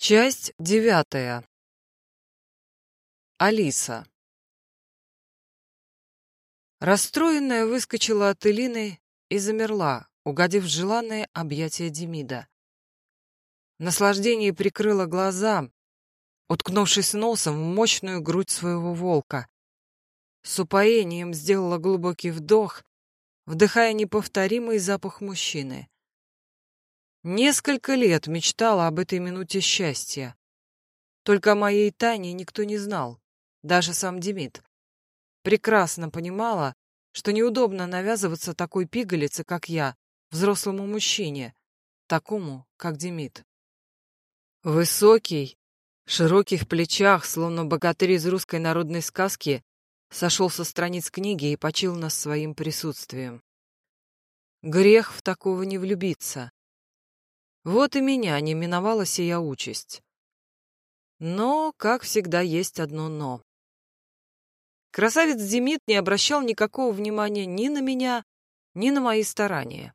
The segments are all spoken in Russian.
Часть девятая. Алиса. Расстроенная выскочила от Элины и замерла, угодив в желанное объятие Демида. В наслаждении прикрыла глаза, уткнувшись носом в мощную грудь своего волка. С упоением сделала глубокий вдох, вдыхая неповторимый запах мужчины. Несколько лет мечтала об этой минуте счастья. Только о моей Тане никто не знал, даже сам Демид. Прекрасно понимала, что неудобно навязываться такой пигалице, как я, взрослому мужчине, такому, как Демид. Высокий, в плечах, словно богатырь из русской народной сказки, сошел со страниц книги и почил нас своим присутствием. Грех в такого не влюбиться. Вот и меня не миновала сия участь. Но, как всегда, есть одно «но». Красавец Демид не обращал никакого внимания ни на меня, ни на мои старания.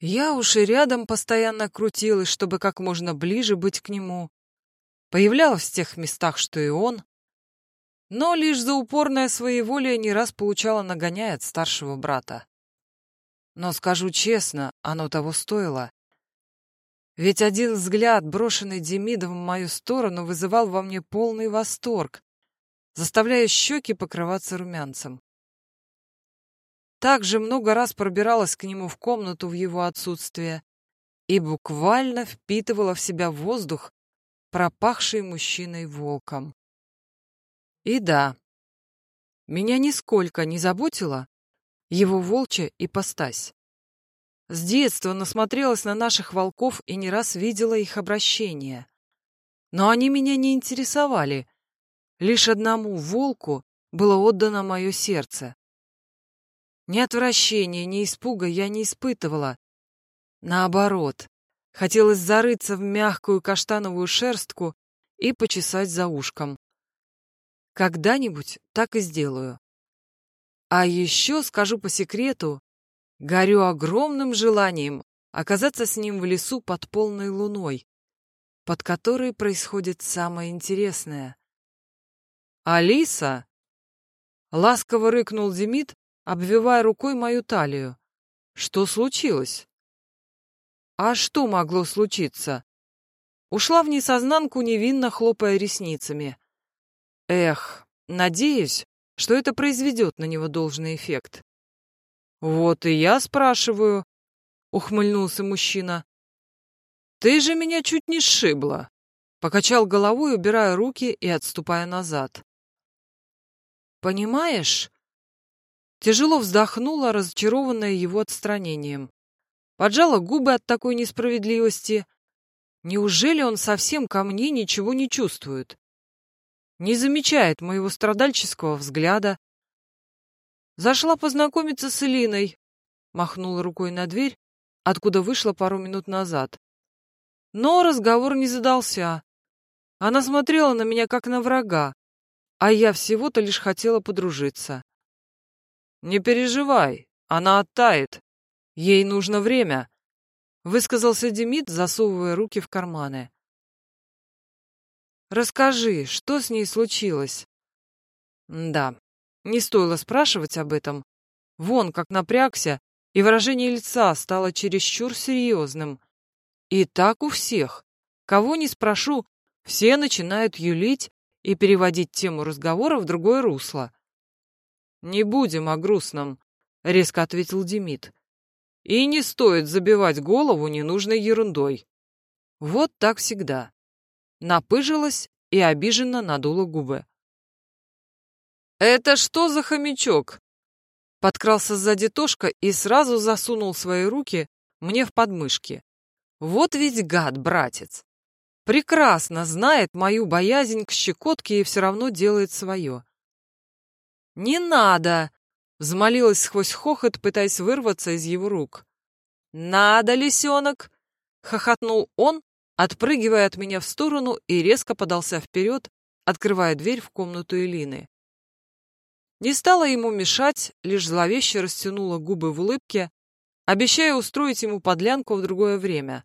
Я уж и рядом постоянно крутилась, чтобы как можно ближе быть к нему. Появлялась в тех местах, что и он. Но лишь за упорное своеволие не раз получала нагоняя от старшего брата. Но скажу честно, оно того стоило. Ведь один взгляд, брошенный Демидом в мою сторону, вызывал во мне полный восторг, заставляя щеки покрываться румянцем. Также много раз пробиралась к нему в комнату в его отсутствие и буквально впитывала в себя воздух, пропахший мужчиной-волком. И да, меня нисколько не заботила его волчья ипостась. С детства насмотрелась на наших волков и не раз видела их обращения. Но они меня не интересовали. Лишь одному волку было отдано мое сердце. Ни отвращения, ни испуга я не испытывала. Наоборот, хотелось зарыться в мягкую каштановую шерстку и почесать за ушком. Когда-нибудь так и сделаю. А еще скажу по секрету, Горю огромным желанием оказаться с ним в лесу под полной луной, под которой происходит самое интересное. «Алиса!» — ласково рыкнул Демид, обвивая рукой мою талию. «Что случилось?» «А что могло случиться?» Ушла в несознанку, невинно хлопая ресницами. «Эх, надеюсь, что это произведет на него должный эффект». «Вот и я спрашиваю», — ухмыльнулся мужчина. «Ты же меня чуть не сшибла», — покачал головой, убирая руки и отступая назад. «Понимаешь?» Тяжело вздохнула, разочарованная его отстранением. Поджала губы от такой несправедливости. Неужели он совсем ко мне ничего не чувствует? Не замечает моего страдальческого взгляда, Зашла познакомиться с Элиной. Махнула рукой на дверь, откуда вышла пару минут назад. Но разговор не задался. Она смотрела на меня как на врага, а я всего-то лишь хотела подружиться. «Не переживай, она оттает. Ей нужно время», — высказался Демид, засовывая руки в карманы. «Расскажи, что с ней случилось?» «Да, не стоило спрашивать об этом. Вон как напрягся, и выражение лица стало чересчур серьезным. И так у всех. Кого не спрошу, все начинают юлить и переводить тему разговора в другое русло. «Не будем о грустном», — резко ответил Демид. «И не стоит забивать голову ненужной ерундой». Вот так всегда. Напыжилась и обиженно надула губы. «Это что за хомячок?» Подкрался сзади Тошка и сразу засунул свои руки мне в подмышки. Вот ведь гад, братец. Прекрасно знает мою боязнь к щекотке и все равно делает свое. «Не надо!» — взмолилась сквозь хохот, пытаясь вырваться из его рук. «Надо, лисенок!» — хохотнул он, отпрыгивая от меня в сторону и резко подался вперед, открывая дверь в комнату Элины. Не стала ему мешать, лишь зловеще растянула губы в улыбке, обещая устроить ему подлянку в другое время.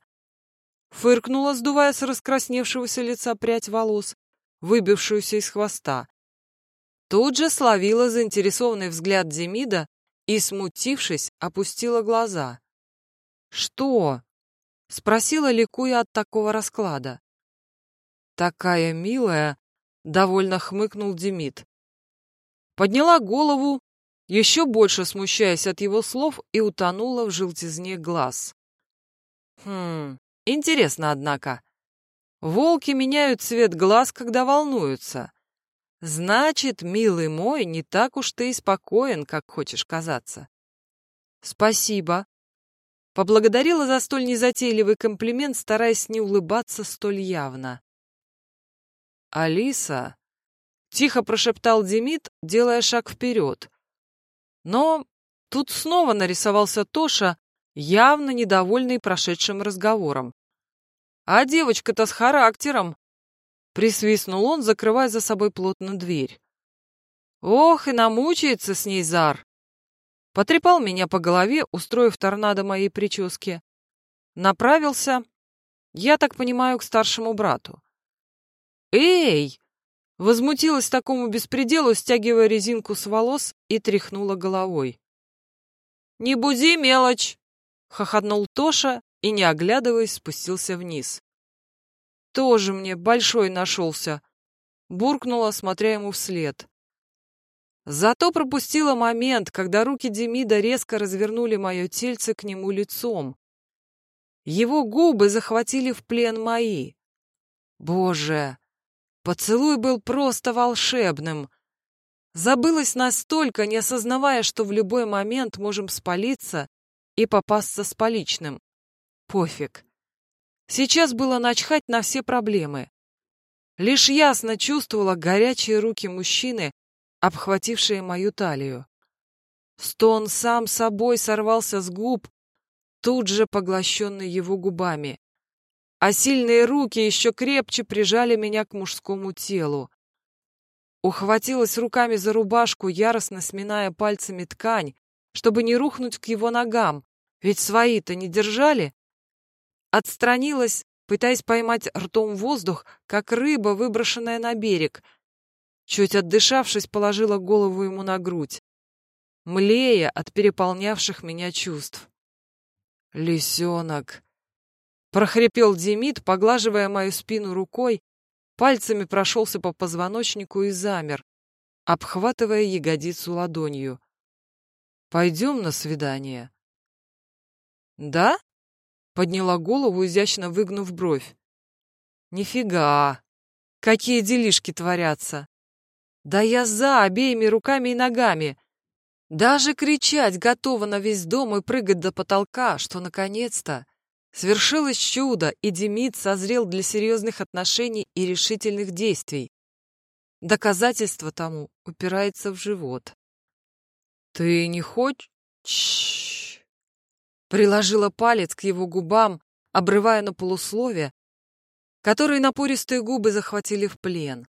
фыркнула, сдувая с раскрасневшегося лица прядь волос, выбившуюся из хвоста. Тут же словила заинтересованный взгляд Демида и, смутившись, опустила глаза. «Что?» — спросила, ликуя от такого расклада. «Такая милая!» — довольно хмыкнул Демид. Подняла голову, еще больше смущаясь от его слов, и утонула в желтизне глаз. «Хм, интересно, однако. Волки меняют цвет глаз, когда волнуются. Значит, милый мой, не так уж ты и спокоен, как хочешь казаться». «Спасибо», Поблагодарила за столь незатейливый комплимент, стараясь не улыбаться столь явно. «Алиса!» — тихо прошептал Демид, делая шаг вперед. Но тут снова нарисовался Тоша, явно недовольный прошедшим разговором. «А девочка-то с характером!» — присвистнул он, закрывая за собой плотно дверь. «Ох, и намучается с ней Зар!» Потрепал меня по голове, устроив торнадо моей прически. Направился, я так понимаю, к старшему брату. «Эй!» Возмутилась такому беспределу, стягивая резинку с волос и тряхнула головой. «Не буди мелочь!» — хохотнул Тоша и, не оглядываясь, спустился вниз. «Тоже мне большой нашелся!» — буркнула, смотря ему вслед. Зато пропустила момент, когда руки Демида резко развернули мое тельце к нему лицом. Его губы захватили в плен мои. Боже, Поцелуй был просто волшебным. Забылась настолько, не осознавая, что в любой момент можем спалиться и попасться с поличным. Пофиг. Сейчас было начхать на все проблемы. Лишь ясно чувствовала горячие руки мужчины, обхватившие мою талию. Стон сам собой сорвался с губ, тут же поглощенный его губами а сильные руки еще крепче прижали меня к мужскому телу. Ухватилась руками за рубашку, яростно сминая пальцами ткань, чтобы не рухнуть к его ногам, ведь свои-то не держали. Отстранилась, пытаясь поймать ртом воздух, как рыба, выброшенная на берег. Чуть отдышавшись, положила голову ему на грудь, млея от переполнявших меня чувств. «Лисенок!» Прохрипел Демид, поглаживая мою спину рукой, пальцами прошелся по позвоночнику и замер, обхватывая ягодицу ладонью. «Пойдем на свидание». «Да?» — подняла голову, изящно выгнув бровь. «Нифига! Какие делишки творятся! Да я за обеими руками и ногами!» Даже кричать готова на весь дом и прыгать до потолка, что наконец-то Свершилось чудо, и Демид созрел для серьезных отношений и решительных действий. Доказательство тому упирается в живот. «Ты не хочешь?» Приложила палец к его губам, обрывая на полусловие, которые напористые губы захватили в плен.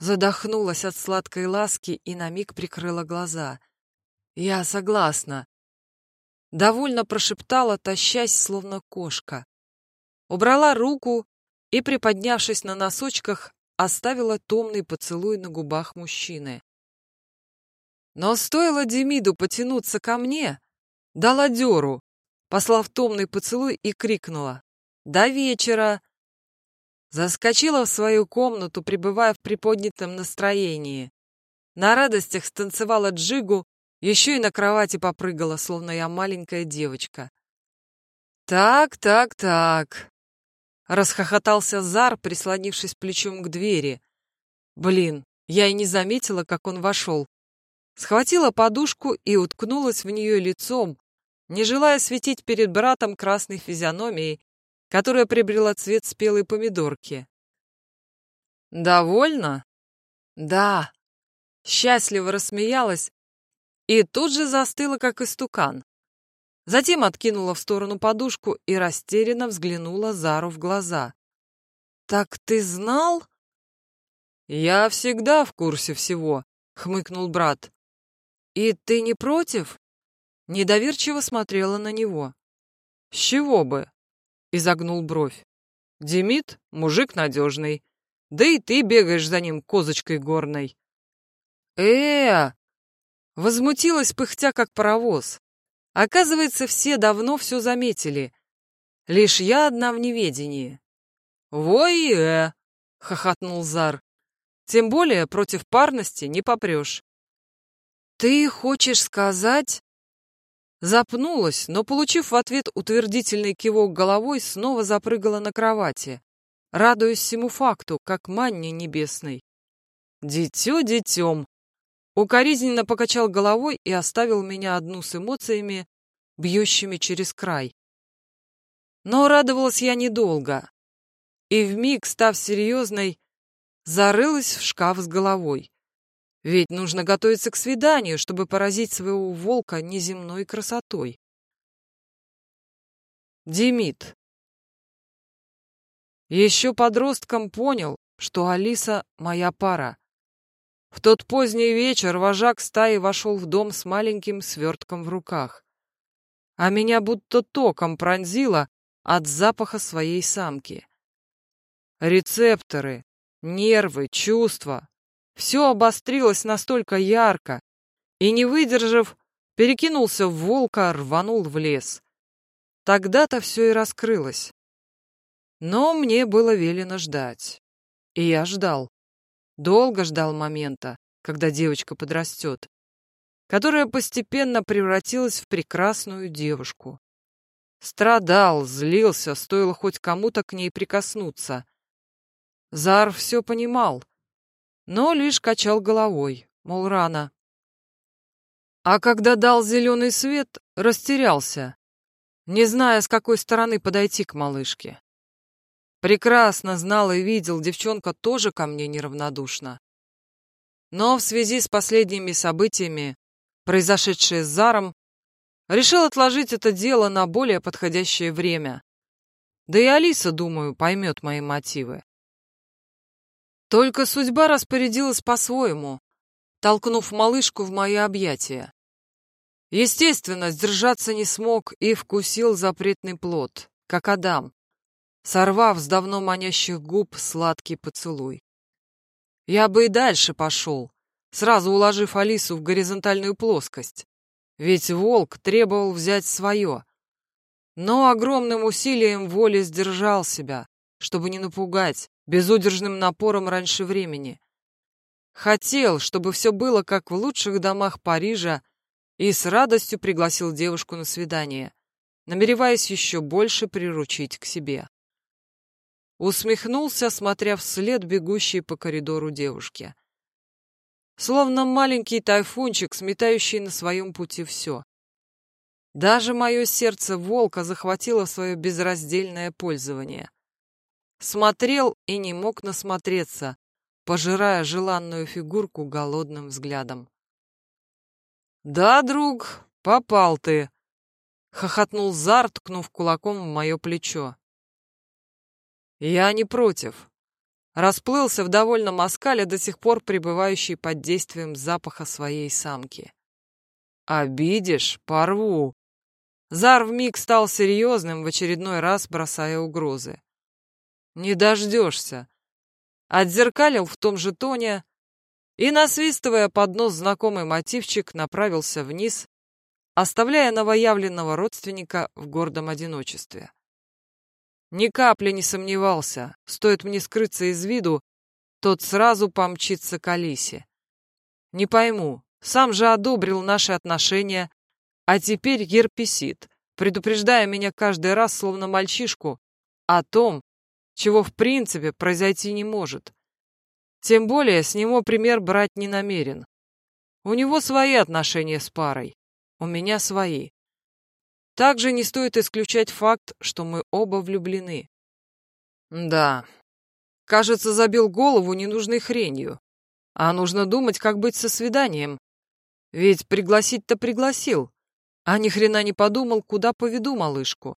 Задохнулась от сладкой ласки и на миг прикрыла глаза. «Я согласна», довольно прошептала, тащась, словно кошка. Убрала руку и, приподнявшись на носочках, оставила томный поцелуй на губах мужчины. Но стоило Демиду потянуться ко мне, дала дёру, послав томный поцелуй и крикнула «До вечера!» Заскочила в свою комнату, пребывая в приподнятом настроении. На радостях станцевала джигу, еще и на кровати попрыгала, словно я маленькая девочка. «Так, так, так», — расхохотался Зар, прислонившись плечом к двери. «Блин, я и не заметила, как он вошел. Схватила подушку и уткнулась в нее лицом, не желая светить перед братом красной физиономией, которая приобрела цвет спелой помидорки. «Довольно?» «Да». Счастливо рассмеялась, и тут же застыла, как истукан. Затем откинула в сторону подушку и растерянно взглянула Зару в глаза. «Так ты знал?» «Я всегда в курсе всего», — хмыкнул брат. «И ты не против?» Недоверчиво смотрела на него. «С чего бы?» изогнул бровь. Демид — мужик надежный. Да и ты бегаешь за ним козочкой горной. э Возмутилась пыхтя, как паровоз. Оказывается, все давно все заметили. Лишь я одна в неведении. «Вой-э!» — хохотнул Зар. «Тем более против парности не попрешь». «Ты хочешь сказать...» Запнулась, но, получив в ответ утвердительный кивок головой, снова запрыгала на кровати, радуясь всему факту, как манне небесной. «Дитё детём!» Укоризненно покачал головой и оставил меня одну с эмоциями, бьющими через край. Но радовалась я недолго, и вмиг, став серьезной, зарылась в шкаф с головой. Ведь нужно готовиться к свиданию, чтобы поразить своего волка неземной красотой. Демид. Еще подростком понял, что Алиса — моя пара. В тот поздний вечер вожак стаи вошел в дом с маленьким свертком в руках. А меня будто током пронзило от запаха своей самки. Рецепторы, нервы, чувства все обострилось настолько ярко, и, не выдержав, перекинулся в волка, рванул в лес. Тогда-то все и раскрылось. Но мне было велено ждать. И я ждал. Долго ждал момента, когда девочка подрастет, которая постепенно превратилась в прекрасную девушку. Страдал, злился, стоило хоть кому-то к ней прикоснуться. Зар все понимал, но лишь качал головой, мол, рано. А когда дал зеленый свет, растерялся, не зная, с какой стороны подойти к малышке. Прекрасно знал и видел, девчонка тоже ко мне неравнодушна. Но в связи с последними событиями, произошедшие с Заром, решил отложить это дело на более подходящее время. Да и Алиса, думаю, поймет мои мотивы. Только судьба распорядилась по-своему, толкнув малышку в мои объятия. Естественно, сдержаться не смог и вкусил запретный плод, как Адам, сорвав с давно манящих губ сладкий поцелуй. Я бы и дальше пошел, сразу уложив Алису в горизонтальную плоскость, ведь волк требовал взять свое. Но огромным усилием воли сдержал себя, чтобы не напугать, безудержным напором раньше времени. Хотел, чтобы все было как в лучших домах Парижа, и с радостью пригласил девушку на свидание, намереваясь еще больше приручить к себе. Усмехнулся, смотря вслед бегущей по коридору девушки. Словно маленький тайфунчик, сметающий на своем пути все. Даже мое сердце волка захватило свое безраздельное пользование — Смотрел и не мог насмотреться, пожирая желанную фигурку голодным взглядом. «Да, друг, попал ты!» — хохотнул Зар, ткнув кулаком в мое плечо. «Я не против», расплылся в довольном оскале, до сих пор пребывающий под действием запаха своей самки. «Обидишь — порву». Зар вмиг стал серьезным, в очередной раз бросая угрозы. Не дождешься. Отзеркалил в том же тоне и, насвистывая под нос знакомый мотивчик, направился вниз, оставляя новоявленного родственника в гордом одиночестве. Ни капли не сомневался, стоит мне скрыться из виду, тот сразу помчится к Алисе. Не пойму, сам же одобрил наши отношения, а теперь ерпесит, предупреждая меня каждый раз, словно мальчишку, о том, чего в принципе произойти не может. Тем более с него пример брать не намерен. У него свои отношения с парой, у меня свои. Также не стоит исключать факт, что мы оба влюблены. Да, кажется, забил голову ненужной хренью. А нужно думать, как быть со свиданием. Ведь пригласить-то пригласил, а ни хрена не подумал, куда поведу малышку.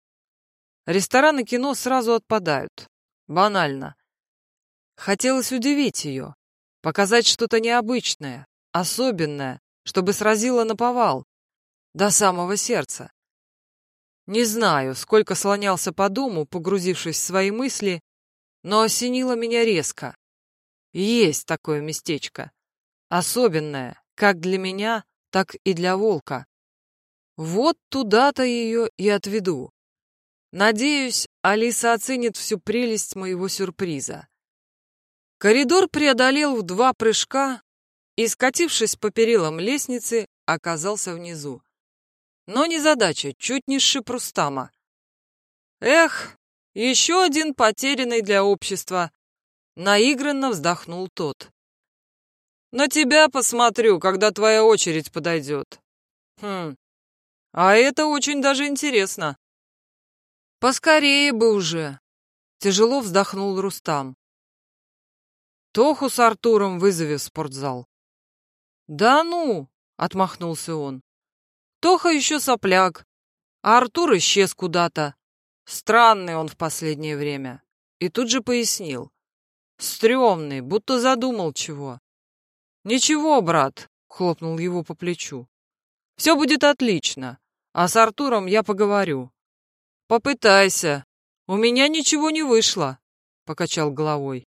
Рестораны кино сразу отпадают. Банально. Хотелось удивить ее, показать что-то необычное, особенное, чтобы сразило на повал, до самого сердца. Не знаю, сколько слонялся по дому, погрузившись в свои мысли, но осенило меня резко. Есть такое местечко. Особенное, как для меня, так и для волка. Вот туда-то ее и отведу. Надеюсь, Алиса оценит всю прелесть моего сюрприза. Коридор преодолел в два прыжка и, скатившись по перилам лестницы, оказался внизу. Но не задача, чуть не сшиб Рустама. Эх, еще один потерянный для общества. Наигранно вздохнул тот. На тебя посмотрю, когда твоя очередь подойдет. Хм, а это очень даже интересно. Поскорее бы уже. Тяжело вздохнул Рустам. Тоху с Артуром вызови в спортзал. Да ну, отмахнулся он. Тоха еще сопляк, а Артур исчез куда-то. Странный он в последнее время. И тут же пояснил. Стремный, будто задумал чего. Ничего, брат, хлопнул его по плечу. Все будет отлично, а с Артуром я поговорю. Попытайся. У меня ничего не вышло, покачал головой.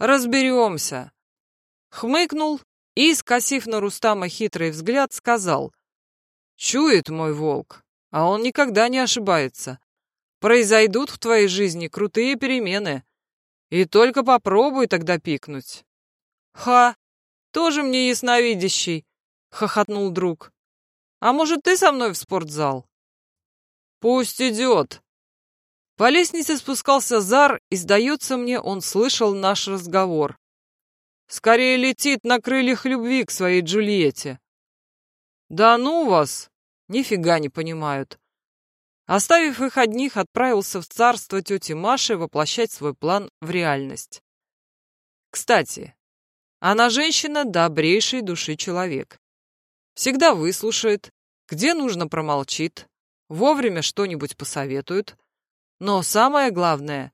Разберемся. Хмыкнул и, скосив на Рустама хитрый взгляд, сказал. Чует мой волк, а он никогда не ошибается. Произойдут в твоей жизни крутые перемены. И только попробуй тогда пикнуть. Ха, тоже мне ясновидящий, хохотнул друг. А может, ты со мной в спортзал? Пусть идет. По лестнице спускался Зар, и, сдается мне, он слышал наш разговор. Скорее летит на крыльях любви к своей Джульетте. Да ну вас! Нифига не понимают. Оставив их одних, отправился в царство тети Маши воплощать свой план в реальность. Кстати, она женщина добрейшей души человек. Всегда выслушает, где нужно промолчит, вовремя что-нибудь посоветует. Но самое главное,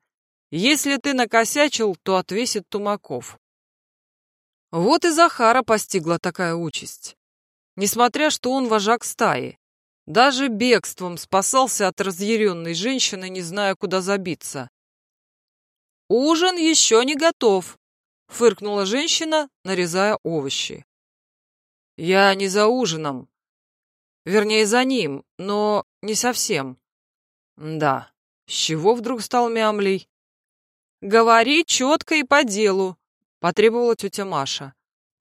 если ты накосячил, то отвесит тумаков. Вот и Захара постигла такая участь несмотря что он вожак стаи. Даже бегством спасался от разъяренной женщины, не зная, куда забиться. «Ужин еще не готов», — фыркнула женщина, нарезая овощи. «Я не за ужином. Вернее, за ним, но не совсем. Да, с чего вдруг стал мямлей?» «Говори четко и по делу», — потребовала тетя Маша.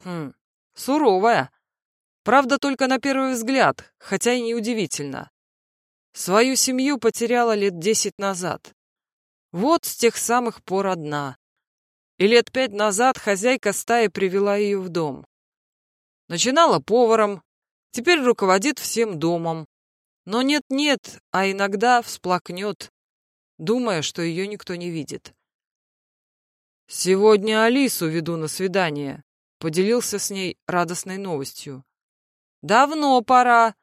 «Хм, суровая. Правда, только на первый взгляд, хотя и неудивительно. Свою семью потеряла лет десять назад. Вот с тех самых пор одна. И лет пять назад хозяйка стаи привела ее в дом. Начинала поваром, теперь руководит всем домом. Но нет-нет, а иногда всплакнет, думая, что ее никто не видит. «Сегодня Алису веду на свидание», — поделился с ней радостной новостью. «Давно пора!»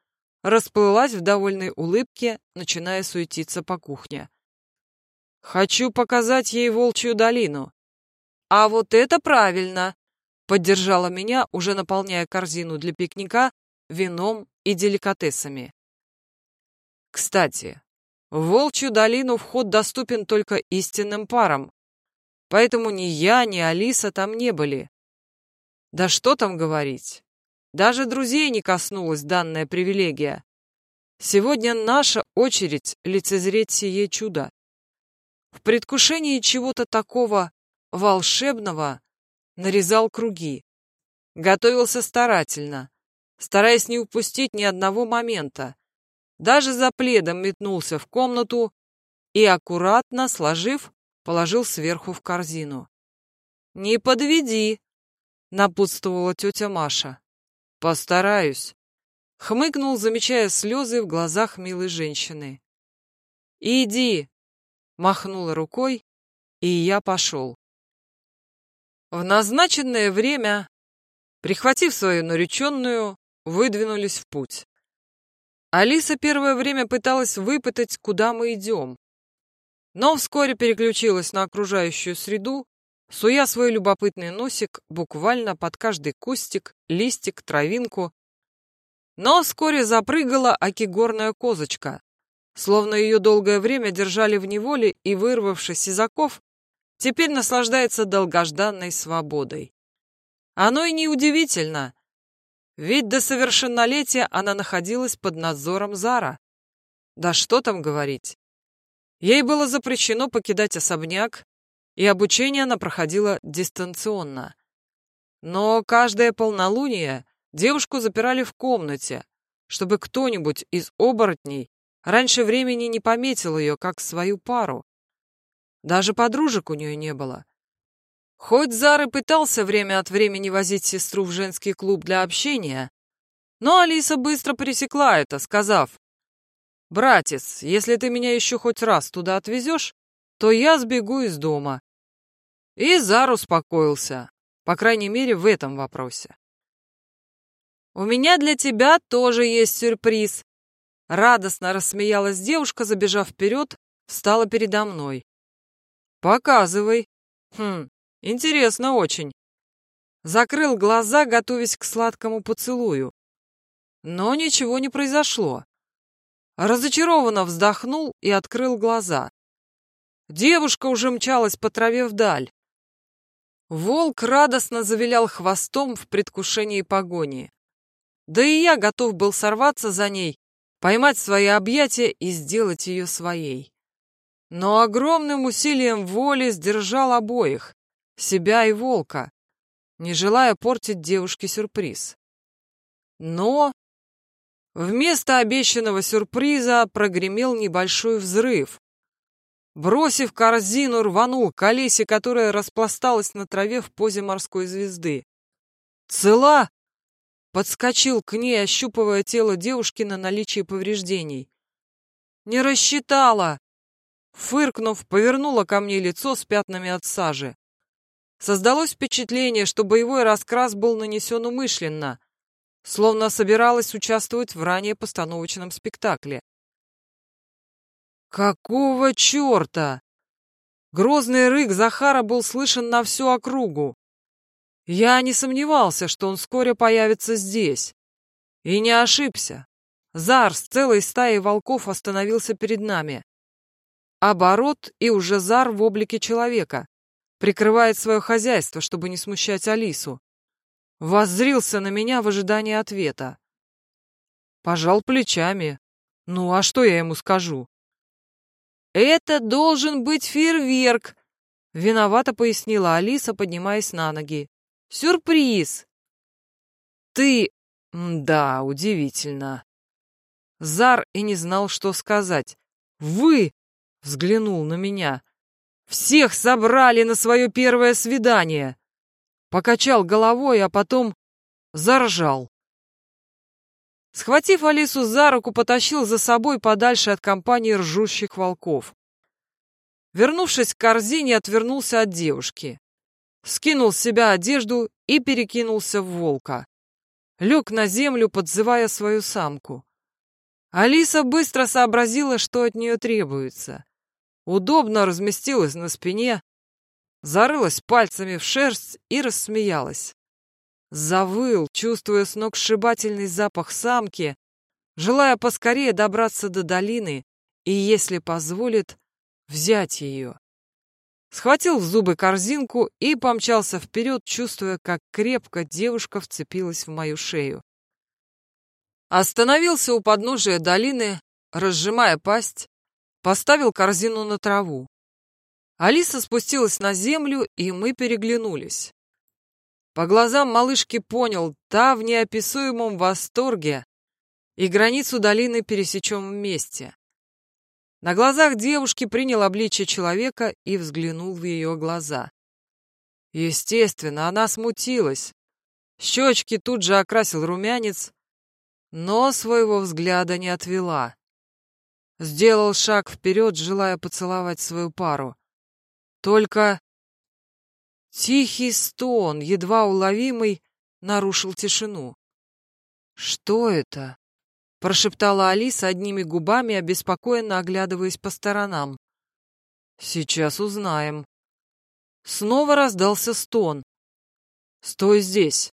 Расплылась в довольной улыбке, начиная суетиться по кухне. «Хочу показать ей волчью долину». «А вот это правильно!» Поддержала меня, уже наполняя корзину для пикника вином и деликатесами. Кстати, в Волчью долину вход доступен только истинным парам, поэтому ни я, ни Алиса там не были. Да что там говорить, даже друзей не коснулась данная привилегия. Сегодня наша очередь лицезреть сие чудо. В предвкушении чего-то такого волшебного нарезал круги. Готовился старательно, стараясь не упустить ни одного момента. Даже за пледом метнулся в комнату и, аккуратно сложив, положил сверху в корзину. «Не подведи», — напутствовала тетя Маша. «Постараюсь», — хмыкнул, замечая слезы в глазах милой женщины. «Иди», — махнула рукой, и я пошел. В назначенное время, прихватив свою нареченную, выдвинулись в путь. Алиса первое время пыталась выпытать, куда мы идем, но вскоре переключилась на окружающую среду суя свой любопытный носик буквально под каждый кустик, листик, травинку. Но вскоре запрыгала окигорная козочка, словно ее долгое время держали в неволе и, вырвавшись из оков, теперь наслаждается долгожданной свободой. Оно и неудивительно, ведь до совершеннолетия она находилась под надзором Зара. Да что там говорить. Ей было запрещено покидать особняк, и обучение она проходила дистанционно. Но каждое полнолуние девушку запирали в комнате, чтобы кто-нибудь из оборотней раньше времени не пометил ее как свою пару. Даже подружек у нее не было. Хоть Зар и пытался время от времени возить сестру в женский клуб для общения, но Алиса быстро пресекла это, сказав, «Братец, если ты меня еще хоть раз туда отвезешь, то я сбегу из дома». И Зар успокоился, по крайней мере, в этом вопросе. «У меня для тебя тоже есть сюрприз», Радостно рассмеялась девушка, забежав вперед, встала передо мной. «Показывай». «Хм, интересно очень». Закрыл глаза, готовясь к сладкому поцелую. Но ничего не произошло. Разочарованно вздохнул и открыл глаза. Девушка уже мчалась по траве вдаль. Волк радостно завилял хвостом в предвкушении погони. Да и я готов был сорваться за ней, поймать свои объятия и сделать ее своей. Но огромным усилием воли сдержал обоих, себя и волка, не желая портить девушке сюрприз. Но вместо обещанного сюрприза прогремел небольшой взрыв. Бросив корзину, рванул к Олесе, которая распласталась на траве в позе морской звезды. «Цела?» Подскочил к ней, ощупывая тело девушки на наличие повреждений. «Не рассчитала!» Фыркнув, повернула ко мне лицо с пятнами от сажи. Создалось впечатление, что боевой раскрас был нанесен умышленно, словно собиралась участвовать в ранее постановочном спектакле. «Какого черта?» Грозный рык Захара был слышен на всю округу. Я не сомневался, что он вскоре появится здесь. И не ошибся. Зар с целой стаей волков остановился перед нами. Оборот, и уже Зар в облике человека. Прикрывает свое хозяйство, чтобы не смущать Алису. Воззрился на меня в ожидании ответа. Пожал плечами. Ну, а что я ему скажу? «Это должен быть фейерверк!» Виновато пояснила Алиса, поднимаясь на ноги. Сюрприз! Ты... Да, удивительно. Зар и не знал, что сказать. Вы... Взглянул на меня. Всех собрали на свое первое свидание. Покачал головой, а потом заржал. Схватив Алису за руку, потащил за собой подальше от компании ржущих волков. Вернувшись к корзине, отвернулся от девушки скинул с себя одежду и перекинулся в волка. Лег на землю, подзывая свою самку. Алиса быстро сообразила, что от нее требуется. Удобно разместилась на спине, зарылась пальцами в шерсть и рассмеялась. Завыл, чувствуя сногсшибательный запах самки, желая поскорее добраться до долины и, если позволит, взять ее. Схватил в зубы корзинку и помчался вперед, чувствуя, как крепко девушка вцепилась в мою шею. Остановился у подножия долины, разжимая пасть, поставил корзину на траву. Алиса спустилась на землю, и мы переглянулись. По глазам малышки понял, та в неописуемом восторге, и границу долины пересечем вместе. На глазах девушки принял обличие человека и взглянул в ее глаза. Естественно, она смутилась. Щечки тут же окрасил румянец, но своего взгляда не отвела. Сделал шаг вперед, желая поцеловать свою пару. Только тихий стон, едва уловимый, нарушил тишину. Что это? прошептала Алиса одними губами, обеспокоенно оглядываясь по сторонам. Сейчас узнаем. Снова раздался стон. Стой здесь.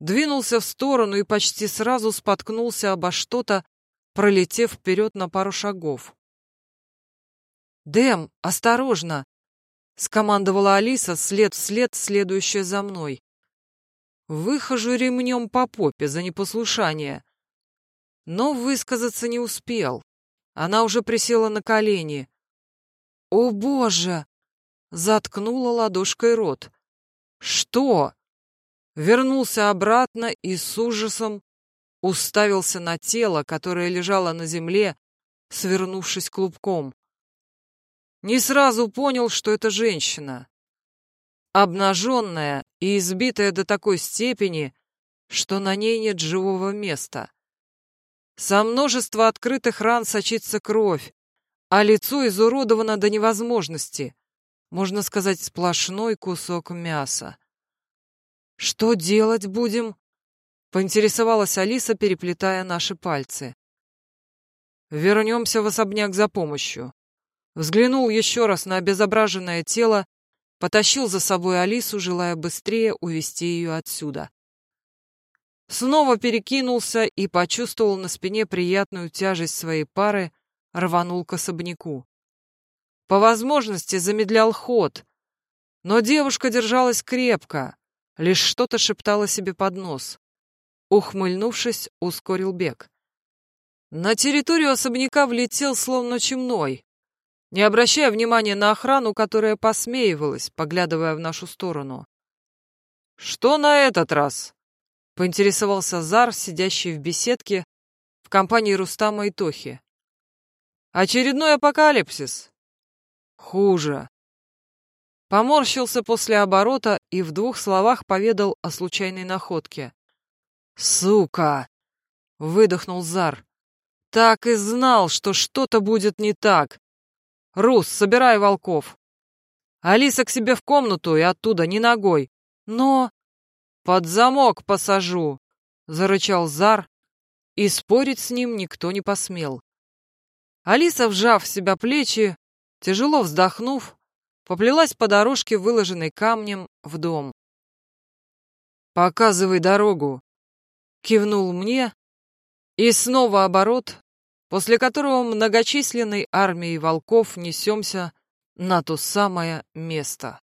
Двинулся в сторону и почти сразу споткнулся обо что-то, пролетев вперед на пару шагов. «Дэм, осторожно!» — скомандовала Алиса, след вслед следующая за мной. Выхожу ремнем по попе за непослушание. Но высказаться не успел. Она уже присела на колени. «О, Боже!» — заткнула ладошкой рот. «Что?» Вернулся обратно и с ужасом уставился на тело, которое лежало на земле, свернувшись клубком. Не сразу понял, что это женщина. Обнаженная и избитая до такой степени, что на ней нет живого места. Со множества открытых ран сочится кровь, а лицо изуродовано до невозможности. Можно сказать, сплошной кусок мяса. «Что делать будем?» — поинтересовалась Алиса, переплетая наши пальцы. «Вернемся в особняк за помощью». Взглянул еще раз на обезображенное тело, потащил за собой Алису, желая быстрее увести ее отсюда. Снова перекинулся и почувствовал на спине приятную тяжесть своей пары, рванул к особняку. По возможности замедлял ход, но девушка держалась крепко, лишь что-то шептала себе под нос. Ухмыльнувшись, ускорил бег. На территорию особняка влетел словно чумной, не обращая внимания на охрану, которая посмеивалась, поглядывая в нашу сторону. «Что на этот раз?» — поинтересовался Зар, сидящий в беседке в компании Рустама и Тохи. «Очередной апокалипсис?» «Хуже». Поморщился после оборота и в двух словах поведал о случайной находке. «Сука!» — выдохнул Зар. «Так и знал, что что-то будет не так. Рус, собирай волков. Алиса к себе в комнату и оттуда ни ногой. Но... Под замок посажу!» — зарычал Зар, и спорить с ним никто не посмел. Алиса, вжав в себя плечи, тяжело вздохнув, поплелась по дорожке, выложенной камнем, в дом. «Показывай дорогу», кивнул мне, и снова оборот, после которого многочисленной армией волков несемся на то самое место.